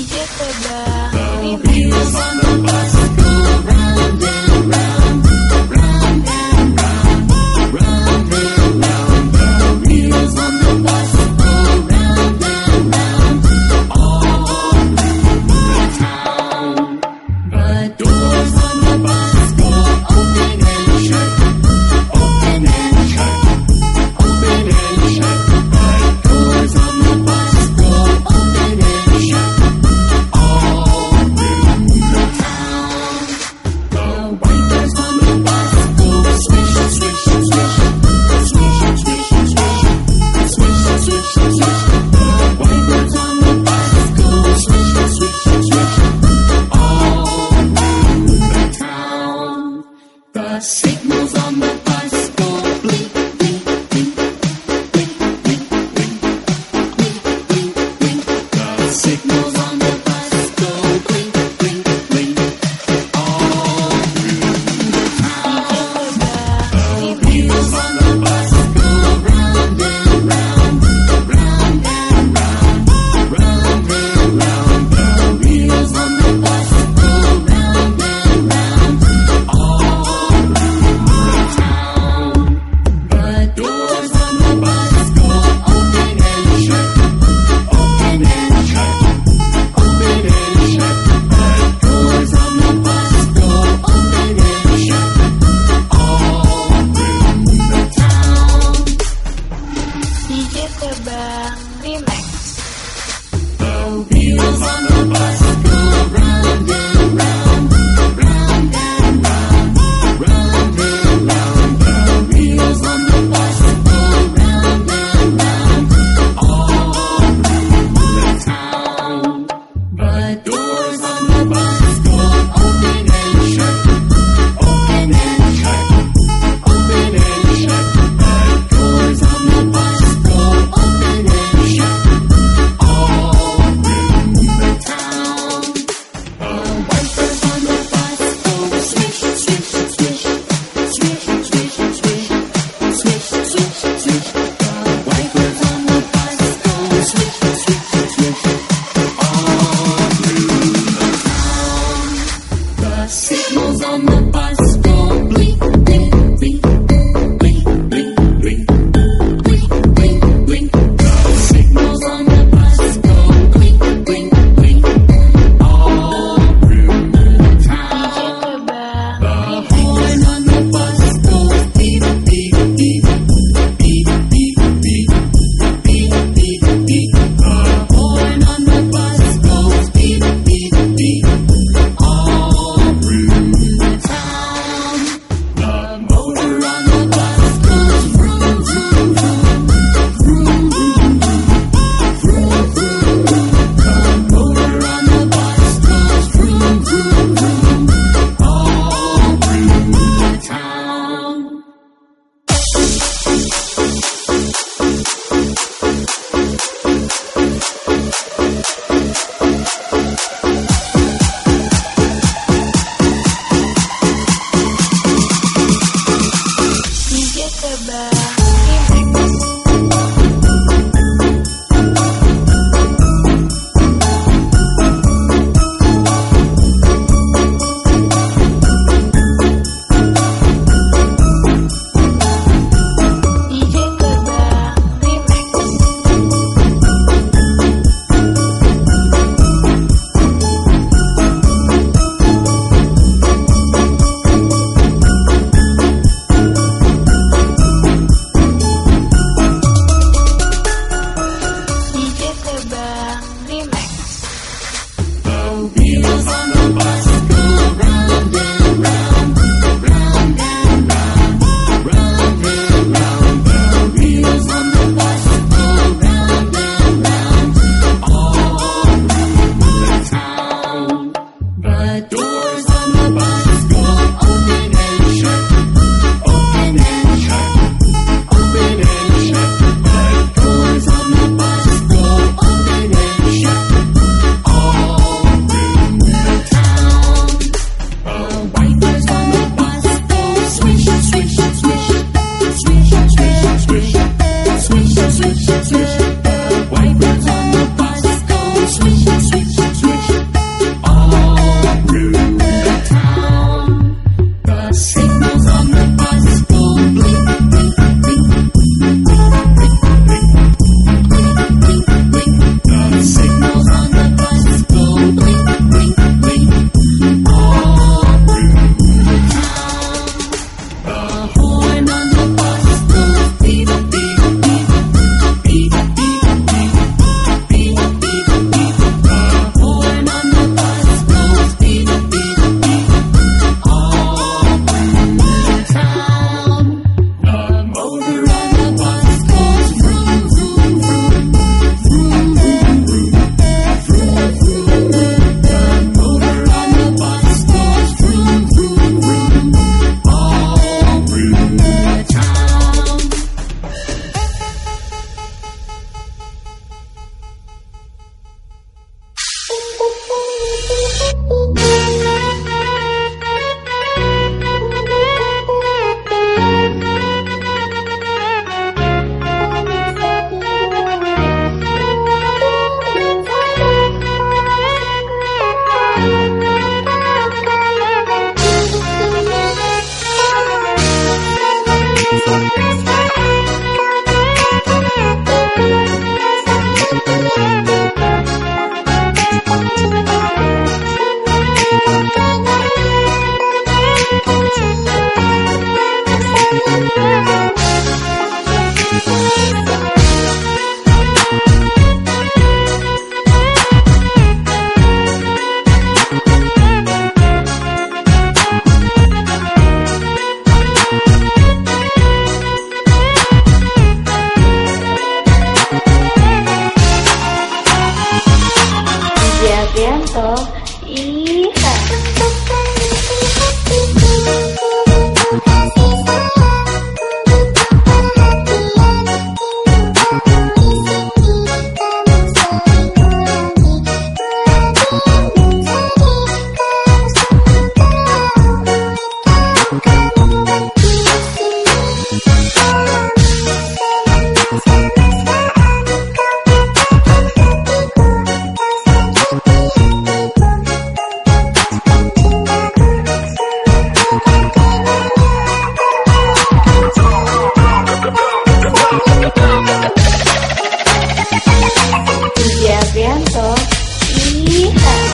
Get Tebas. Baby, please, the bus, go round and round. Nationals on the bus, don't bleep. Talk Silvia Viento y